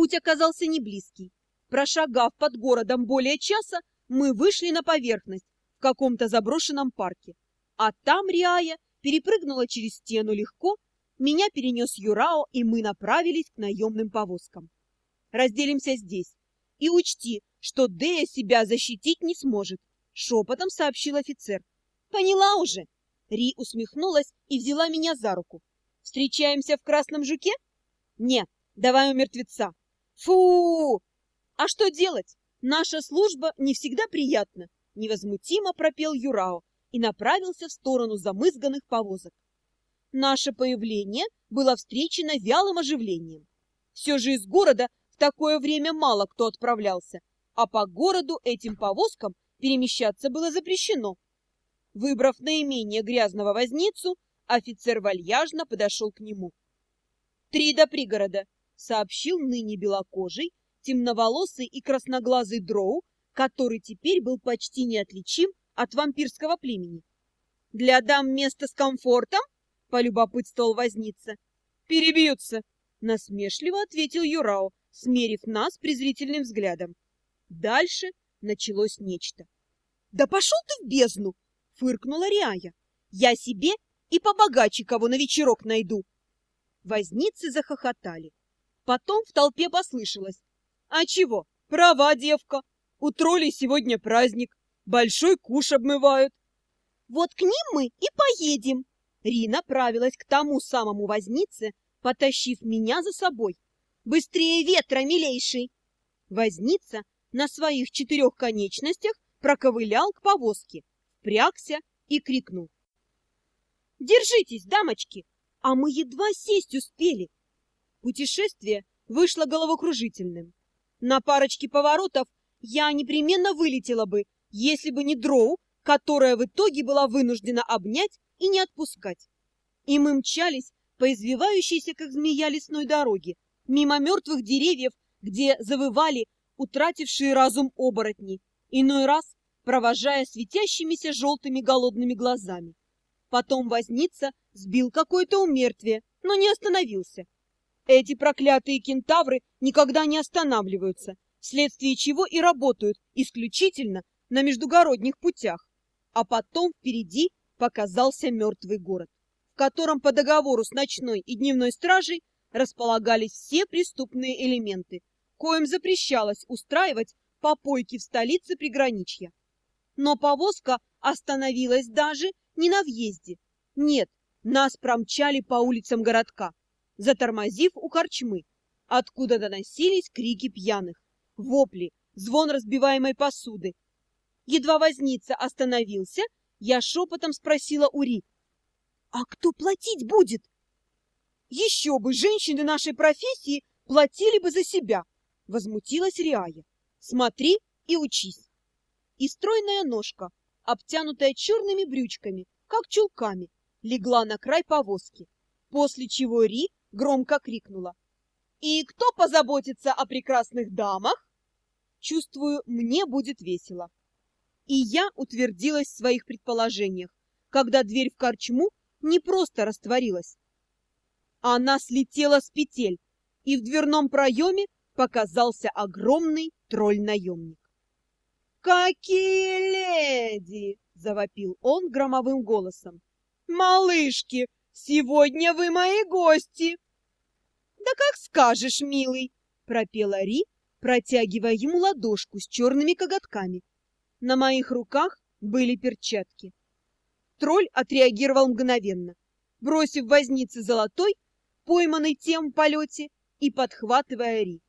Путь оказался не близкий. Прошагав под городом более часа, мы вышли на поверхность в каком-то заброшенном парке. А там Риая перепрыгнула через стену легко, меня перенес Юрао, и мы направились к наемным повозкам. Разделимся здесь. И учти, что Дея себя защитить не сможет, шепотом сообщил офицер. Поняла уже. Ри усмехнулась и взяла меня за руку. Встречаемся в Красном Жуке? Нет, давай у мертвеца. Фу! А что делать? Наша служба не всегда приятна, невозмутимо пропел Юрао и направился в сторону замызганных повозок. Наше появление было встречено вялым оживлением. Все же из города в такое время мало кто отправлялся, а по городу этим повозкам перемещаться было запрещено. Выбрав наименее грязного возницу, офицер вальяжно подошел к нему. «Три до пригорода», — сообщил ныне белокожий, темноволосый и красноглазый дроу, который теперь был почти неотличим от вампирского племени. «Для дам место с комфортом?» — полюбопытствовал возница. «Перебьются!» — насмешливо ответил Юрао, смерив нас презрительным взглядом. Дальше началось нечто. «Да пошел ты в бездну!» — фыркнула Риая. «Я себе и побогаче кого на вечерок найду!» Возницы захохотали. Потом в толпе послышалось. «А чего? Права, девка! У троллей сегодня праздник, большой куш обмывают!» «Вот к ним мы и поедем!» Ри направилась к тому самому вознице, потащив меня за собой. «Быстрее ветра, милейший!» Возница на своих четырех конечностях проковылял к повозке, впрягся и крикнул. «Держитесь, дамочки! А мы едва сесть успели!» Путешествие вышло головокружительным. На парочке поворотов я непременно вылетела бы, если бы не дроу, которая в итоге была вынуждена обнять и не отпускать. И мы мчались по извивающейся, как змея, лесной дороге, мимо мертвых деревьев, где завывали утратившие разум оборотни, иной раз провожая светящимися желтыми голодными глазами. Потом возница сбил какое-то умертвие, но не остановился. Эти проклятые кентавры никогда не останавливаются, вследствие чего и работают исключительно на междугородних путях. А потом впереди показался мертвый город, в котором по договору с ночной и дневной стражей располагались все преступные элементы, коим запрещалось устраивать попойки в столице приграничья. Но повозка остановилась даже не на въезде. Нет, нас промчали по улицам городка, затормозив у корчмы, откуда доносились крики пьяных, вопли, звон разбиваемой посуды. Едва возница остановился, я шепотом спросила Ури, «А кто платить будет?» «Еще бы женщины нашей профессии платили бы за себя!» Возмутилась Риая. Смотри и учись. И стройная ножка, обтянутая черными брючками, как чулками, легла на край повозки, после чего Ри громко крикнула. «И кто позаботится о прекрасных дамах?» Чувствую, мне будет весело. И я утвердилась в своих предположениях, когда дверь в корчму не просто растворилась. Она слетела с петель, и в дверном проеме показался огромный тролль-наемник. «Какие леди!» — завопил он громовым голосом. «Малышки, сегодня вы мои гости!» «Да как скажешь, милый!» — пропела Ри, протягивая ему ладошку с черными коготками. На моих руках были перчатки. Тролль отреагировал мгновенно, бросив вознице золотой, пойманный тем в полете, и подхватывая Ри.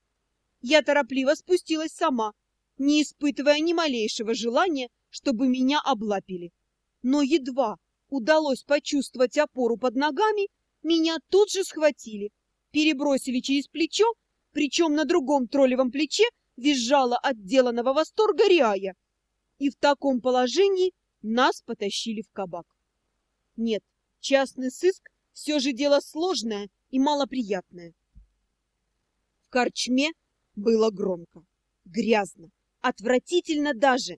Я торопливо спустилась сама, не испытывая ни малейшего желания, чтобы меня облапили. Но едва удалось почувствовать опору под ногами, меня тут же схватили, перебросили через плечо, причем на другом троллевом плече визжала отделанного восторга Риая. И в таком положении нас потащили в кабак. Нет, частный сыск все же дело сложное и малоприятное. В корчме было громко, грязно, отвратительно даже.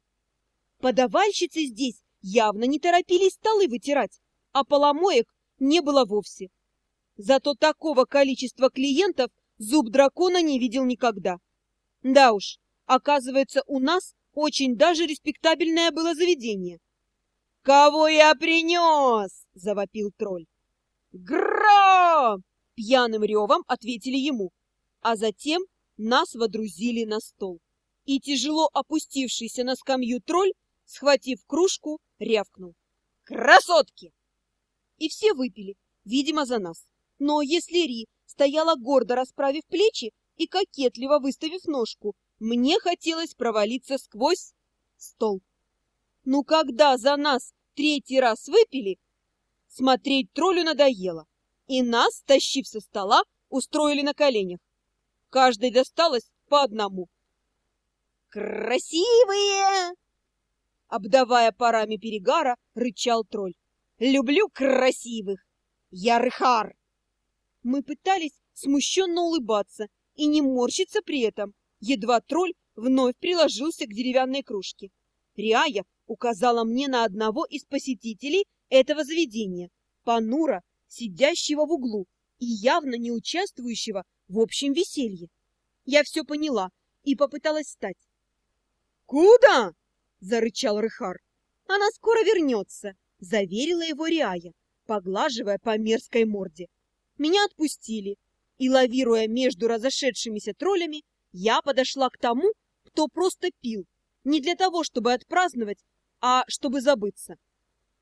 Подавальщицы здесь явно не торопились столы вытирать, а поломоек не было вовсе. Зато такого количества клиентов зуб дракона не видел никогда. Да уж, оказывается, у нас очень даже респектабельное было заведение. «Кого я принес?» — завопил тролль. «Гра!» — пьяным ревом ответили ему, а затем нас водрузили на стол. И тяжело опустившийся на скамью тролль, схватив кружку, рявкнул. «Красотки!» И все выпили, видимо, за нас. Но если Ри стояла гордо расправив плечи и кокетливо выставив ножку, мне хотелось провалиться сквозь стол. Ну, когда за нас третий раз выпили, смотреть троллю надоело, и нас, тащив со стола, устроили на коленях. Каждой досталось по одному. «Красивые!» Обдавая парами перегара, рычал тролль. «Люблю красивых! Я Рыхар!» Мы пытались смущенно улыбаться и не морщиться при этом, едва тролль вновь приложился к деревянной кружке. Риая указала мне на одного из посетителей этого заведения, Панура, сидящего в углу и явно не участвующего в общем веселье. Я все поняла и попыталась встать. «Куда?» — зарычал Рыхар. «Она скоро вернется», — заверила его Риая, поглаживая по мерзкой морде. Меня отпустили, и, лавируя между разошедшимися троллями, я подошла к тому, кто просто пил, не для того, чтобы отпраздновать, а чтобы забыться.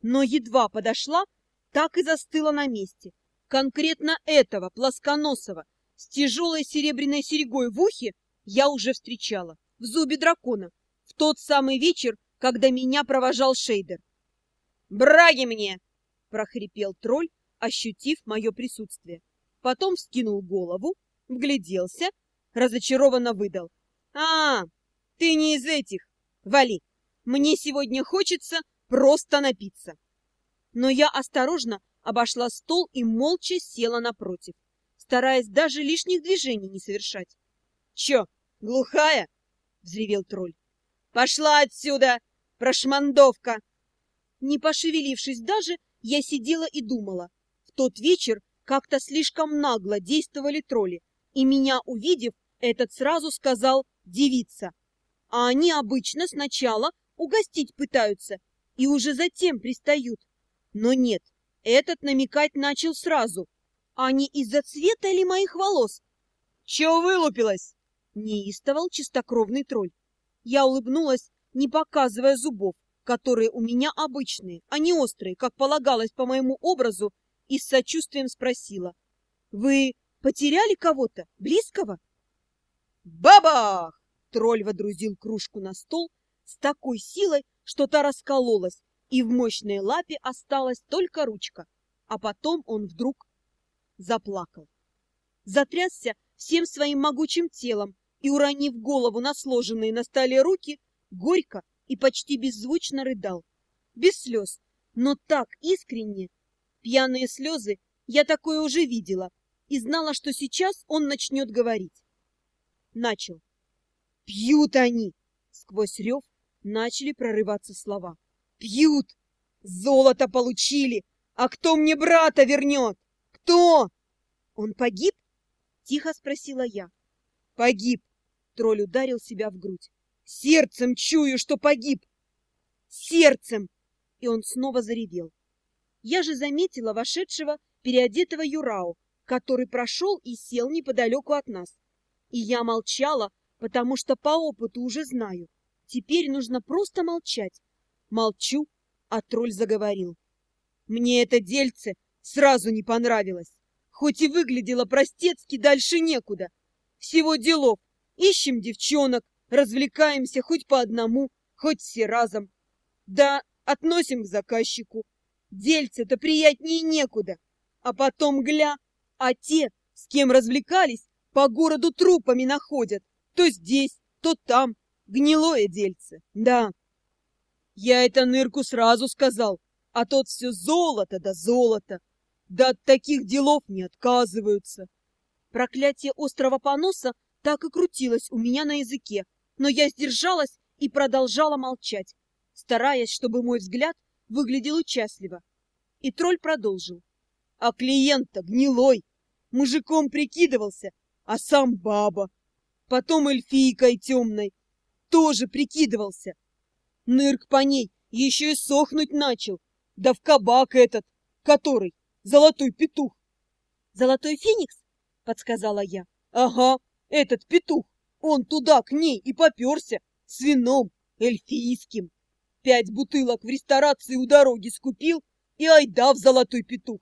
Но едва подошла, так и застыла на месте. Конкретно этого плосконосого с тяжелой серебряной серьгой в ухе я уже встречала в зубе дракона в тот самый вечер, когда меня провожал Шейдер. «Браги мне!» — прохрипел тролль, ощутив мое присутствие. Потом вскинул голову, вгляделся, разочарованно выдал. «А, ты не из этих! Вали! Мне сегодня хочется просто напиться!» Но я осторожно обошла стол и молча села напротив, стараясь даже лишних движений не совершать. «Чё, глухая?» — взревел тролль. «Пошла отсюда, прошмандовка!» Не пошевелившись даже, я сидела и думала. В тот вечер как-то слишком нагло действовали тролли, и меня, увидев, этот сразу сказал «девица». А они обычно сначала угостить пытаются и уже затем пристают. Но нет, этот намекать начал сразу. А не из-за цвета ли моих волос? Чего вылупилась? Неистовал чистокровный тролль. Я улыбнулась, не показывая зубов, которые у меня обычные, а не острые, как полагалось по моему образу, и с сочувствием спросила. «Вы потеряли кого-то? Близкого?» «Бабах!» Тролль водрузил кружку на стол с такой силой, что та раскололась, и в мощной лапе осталась только ручка. А потом он вдруг заплакал. Затрясся всем своим могучим телом и, уронив голову на сложенные на столе руки, горько и почти беззвучно рыдал. Без слез, но так искренне. Пьяные слезы я такое уже видела и знала, что сейчас он начнет говорить. Начал. «Пьют они!» Сквозь рев начали прорываться слова. «Пьют! Золото получили! А кто мне брата вернет? Кто?» «Он погиб?» — тихо спросила я. «Погиб!» — тролль ударил себя в грудь. «Сердцем чую, что погиб!» «Сердцем!» И он снова заревел. Я же заметила вошедшего переодетого Юрау, который прошел и сел неподалеку от нас. И я молчала, потому что по опыту уже знаю. Теперь нужно просто молчать. Молчу, а тролль заговорил. Мне это дельце сразу не понравилось. Хоть и выглядело простецки, дальше некуда. Всего делов. Ищем девчонок, развлекаемся хоть по одному, хоть все разом. Да, относим к заказчику. Дельце-то приятнее некуда. А потом, гля, а те, с кем развлекались, по городу трупами находят. То здесь, то там. Гнилое дельце, да. Я это нырку сразу сказал, а тот все золото да золото. Да от таких делов не отказываются. Проклятие острого поноса так и крутилось у меня на языке, но я сдержалась и продолжала молчать, стараясь, чтобы мой взгляд выглядел участливо. И тролль продолжил. А клиент-то гнилой, мужиком прикидывался, а сам баба. Потом эльфийкой темной. Тоже прикидывался. Нырк по ней еще и сохнуть начал. Да в кабак этот, который, золотой петух. Золотой феникс? Подсказала я. Ага, этот петух. Он туда, к ней, и поперся. С вином эльфийским. Пять бутылок в ресторации у дороги скупил и айда в золотой петух.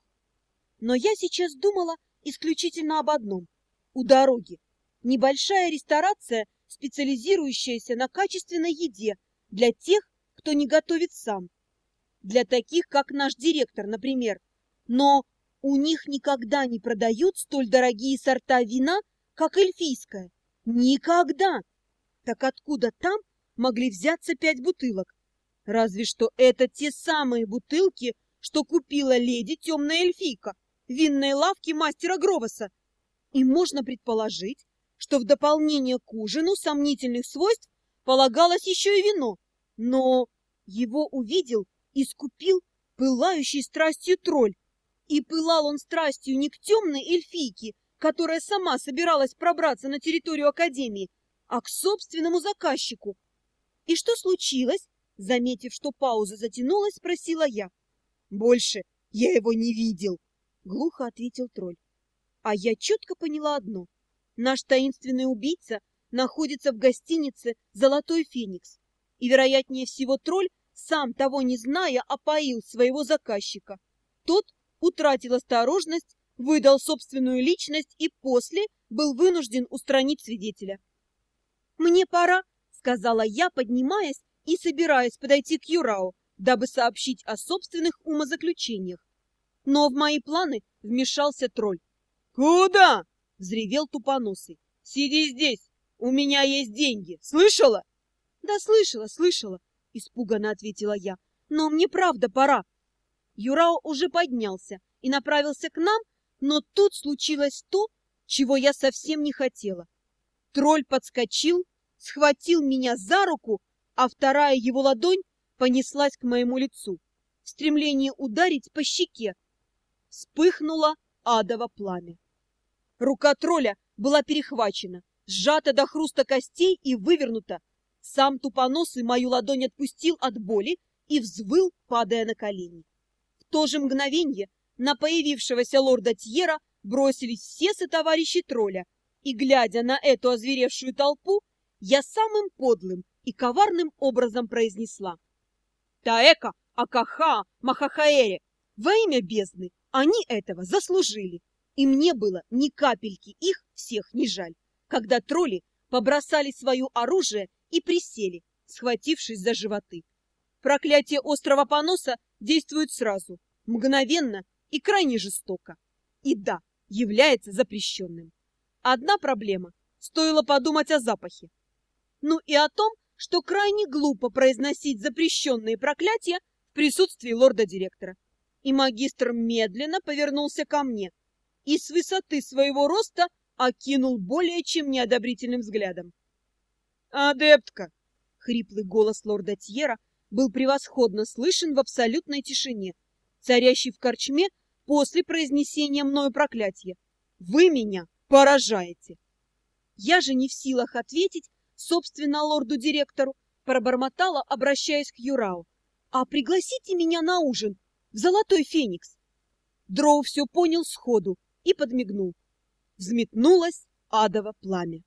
Но я сейчас думала исключительно об одном. У дороги. Небольшая ресторация, специализирующаяся на качественной еде для тех, кто не готовит сам. Для таких, как наш директор, например. Но у них никогда не продают столь дорогие сорта вина, как эльфийское. Никогда! Так откуда там могли взяться пять бутылок? Разве что это те самые бутылки, что купила леди темная эльфийка в винной лавке мастера Гровоса. И можно предположить, что в дополнение к ужину сомнительных свойств полагалось еще и вино. Но его увидел и скупил пылающий страстью тролль. И пылал он страстью не к темной эльфийке, которая сама собиралась пробраться на территорию Академии, а к собственному заказчику. И что случилось? Заметив, что пауза затянулась, спросила я. «Больше я его не видел», — глухо ответил тролль. А я четко поняла одно. Наш таинственный убийца находится в гостинице «Золотой Феникс». И, вероятнее всего, тролль, сам того не зная, опоил своего заказчика. Тот утратил осторожность, выдал собственную личность и после был вынужден устранить свидетеля. «Мне пора», — сказала я, поднимаясь и собираясь подойти к Юрау, дабы сообщить о собственных умозаключениях. Но в мои планы вмешался тролль. «Куда?» — взревел тупоносый. «Сиди здесь, у меня есть деньги, слышала?» «Да слышала, слышала», — испуганно ответила я. «Но мне правда пора». Юрао уже поднялся и направился к нам, но тут случилось то, чего я совсем не хотела. Тролль подскочил, схватил меня за руку, а вторая его ладонь понеслась к моему лицу. В стремлении ударить по щеке вспыхнуло адово пламя. Рука тролля была перехвачена, сжата до хруста костей и вывернута. Сам тупоносый мою ладонь отпустил от боли и взвыл, падая на колени. В то же мгновенье на появившегося лорда Тьера бросились все сотоварищи тролля, и, глядя на эту озверевшую толпу, я самым подлым и коварным образом произнесла. Таэка, Акаха, Махахаэре, во имя бездны, они этого заслужили. И мне было ни капельки их всех не жаль, когда тролли побросали свое оружие и присели, схватившись за животы. Проклятие острова Поноса действует сразу, мгновенно и крайне жестоко. И да, является запрещенным. Одна проблема – стоило подумать о запахе. Ну и о том, что крайне глупо произносить запрещенные проклятия в присутствии лорда-директора. И магистр медленно повернулся ко мне и с высоты своего роста окинул более чем неодобрительным взглядом. «Адептка!» — хриплый голос лорда Тьера был превосходно слышен в абсолютной тишине, царящей в корчме после произнесения мною проклятия. «Вы меня поражаете!» Я же не в силах ответить, собственно, лорду-директору, пробормотала, обращаясь к Юрау. «А пригласите меня на ужин в Золотой Феникс!» Дроу все понял сходу и подмигнул. Взметнулось адово пламя.